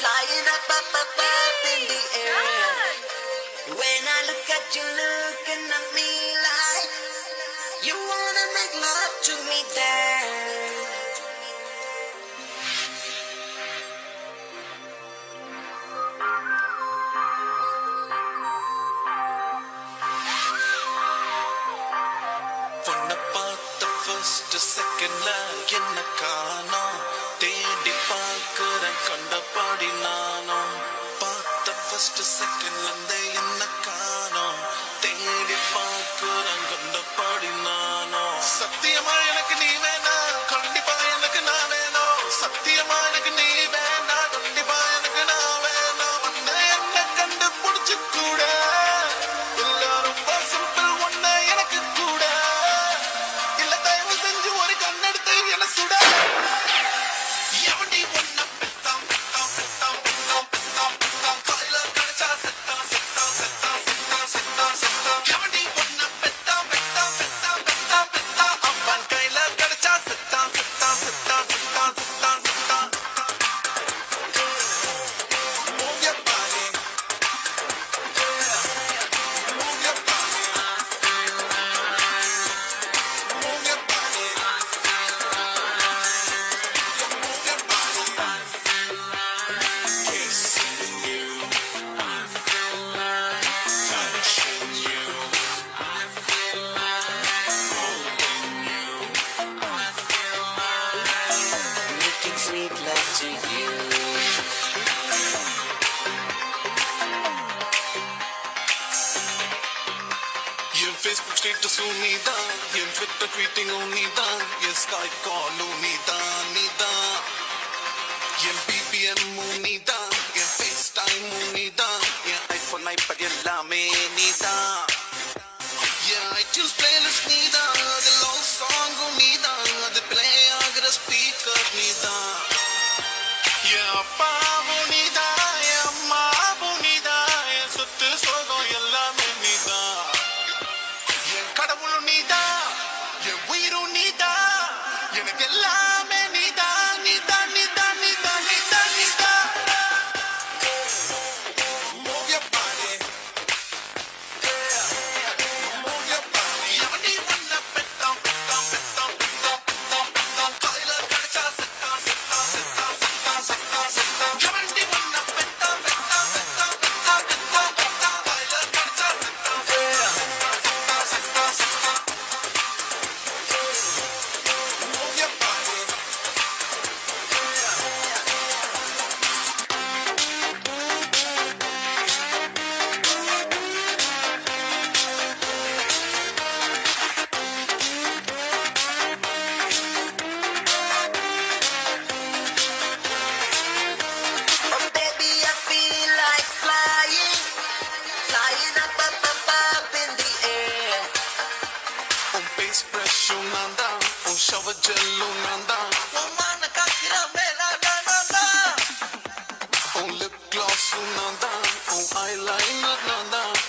flying up, up, up, up in the air. When I look at you, looking at me like you wanna make love to me there. பொண்ண பார்த்த first செகண்ட்ல என்ன காணோம் தேடி பார்க்கிறேன் to you. N Facebook ஸ்டேட்டஸும் நீதான் என் Twitter ட்வீட்டிங்கும் நீதான் என் Skype காலும் நீதான் நீதான் என் பிபிஎம்மும் நீதான் என் ஃபேஸ் டைமும் நீதான் என் ஐபோன் ஐபட் எல்லாமே நீதான் என் ஐடியூன்ஸ் பிளேலிஸ்ட் நீதான் அது gonna get loud. fresh unanda un shower gel unanda woman ka kira na na na un lip gloss unanda un oh, eyeliner unanda